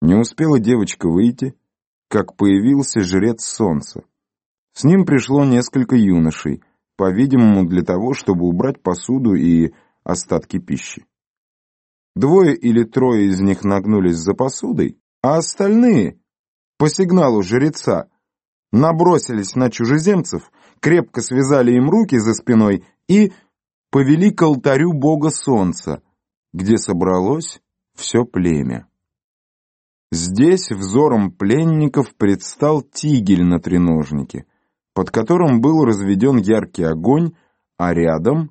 Не успела девочка выйти, как появился жрец солнца. С ним пришло несколько юношей, по-видимому, для того, чтобы убрать посуду и остатки пищи. Двое или трое из них нагнулись за посудой, а остальные, по сигналу жреца, набросились на чужеземцев, крепко связали им руки за спиной и повели к алтарю бога солнца, где собралось все племя. Здесь взором пленников предстал тигель на треножнике, под которым был разведен яркий огонь, а рядом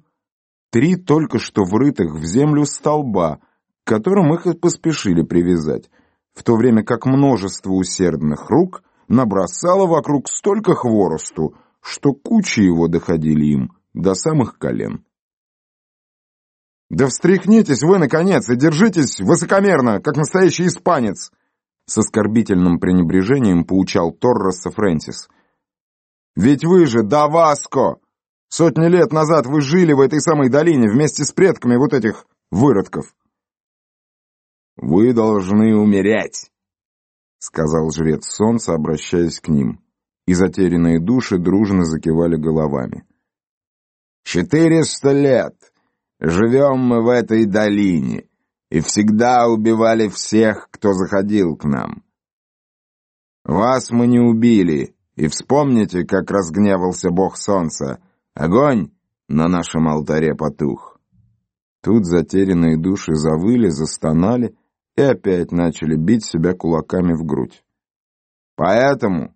три только что врытых в землю столба, к которым их и поспешили привязать, в то время как множество усердных рук набросало вокруг столько хворосту, что кучи его доходили им до самых колен. «Да встряхнитесь вы, наконец, и держитесь высокомерно, как настоящий испанец!» С оскорбительным пренебрежением поучал Торроса Фрэнсис. «Ведь вы же Даваско! Сотни лет назад вы жили в этой самой долине вместе с предками вот этих выродков!» «Вы должны умереть!» — сказал жрец солнца, обращаясь к ним, и затерянные души дружно закивали головами. «Четыреста лет живем мы в этой долине, и всегда убивали всех, кто заходил к нам. Вас мы не убили, и вспомните, как разгневался бог солнца. Огонь на нашем алтаре потух. Тут затерянные души завыли, застонали и опять начали бить себя кулаками в грудь. Поэтому,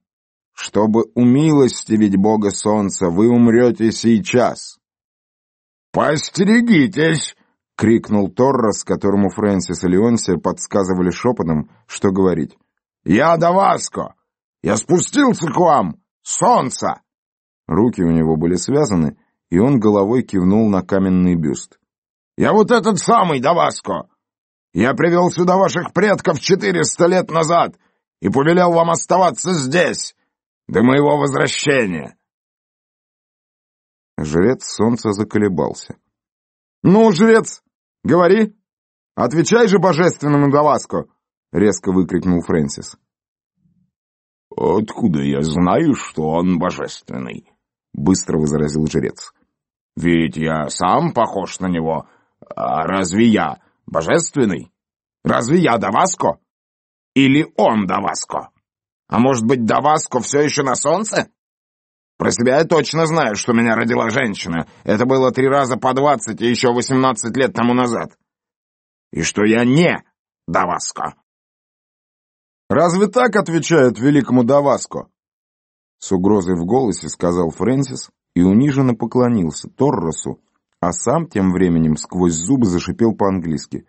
чтобы умилостивить бога солнца, вы умрете сейчас. «Постерегитесь!» — крикнул Торрос, которому Фрэнсис и Леонсия подсказывали шепотом, что говорить. «Я Даваско! Я спустился к вам! Солнце!» Руки у него были связаны, и он головой кивнул на каменный бюст. «Я вот этот самый Даваско! Я привел сюда ваших предков четыреста лет назад и повелел вам оставаться здесь до моего возвращения!» Жрец солнца заколебался. «Ну, жрец, говори! Отвечай же божественному Даваско!» — резко выкрикнул Фрэнсис. «Откуда я знаю, что он божественный?» — быстро возразил жрец. «Ведь я сам похож на него. А разве я божественный? Разве я Даваско? Или он Даваско? А может быть, Даваско все еще на солнце?» Про себя я точно знаю, что меня родила женщина. Это было три раза по двадцать и еще восемнадцать лет тому назад. И что я не Даваско. «Разве так отвечают великому Даваско?» С угрозой в голосе сказал Фрэнсис и униженно поклонился Торросу, а сам тем временем сквозь зубы зашипел по-английски.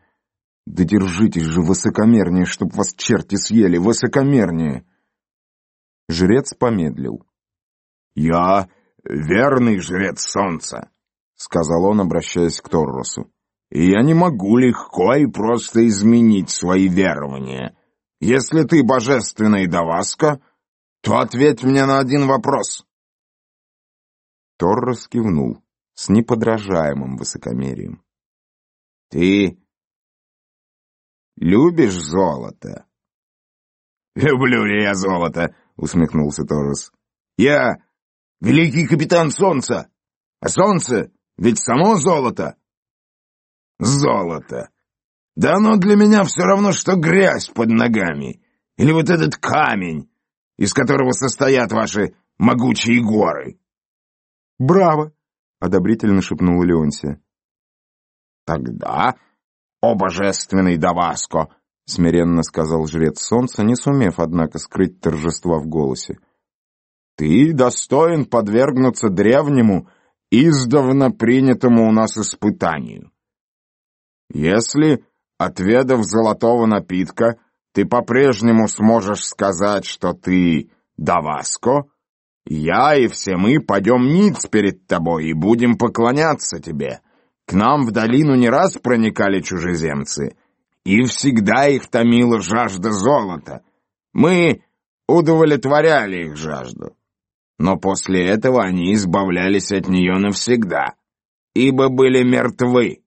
«Да держитесь же высокомернее, чтоб вас черти съели, высокомернее!» Жрец помедлил. «Я верный жрец солнца», — сказал он, обращаясь к Торросу. «И я не могу легко и просто изменить свои верования. Если ты божественный Даваска, то ответь мне на один вопрос». Торрос кивнул с неподражаемым высокомерием. «Ты любишь золото?» «Люблю ли я золото?» — усмехнулся Торрос. «Я великий капитан Солнца. А Солнце ведь само золото. Золото. Да оно для меня все равно, что грязь под ногами. Или вот этот камень, из которого состоят ваши могучие горы. «Браво!» — одобрительно шепнула Леонсия. «Тогда, о божественный Даваско!» — смиренно сказал жрец солнца, не сумев, однако, скрыть торжества в голосе. Ты достоин подвергнуться древнему, издавна принятому у нас испытанию. Если, отведав золотого напитка, ты по-прежнему сможешь сказать, что ты Даваско, я и все мы пойдем ниц перед тобой и будем поклоняться тебе. К нам в долину не раз проникали чужеземцы, и всегда их томила жажда золота. Мы удовлетворяли их жажду но после этого они избавлялись от нее навсегда, ибо были мертвы.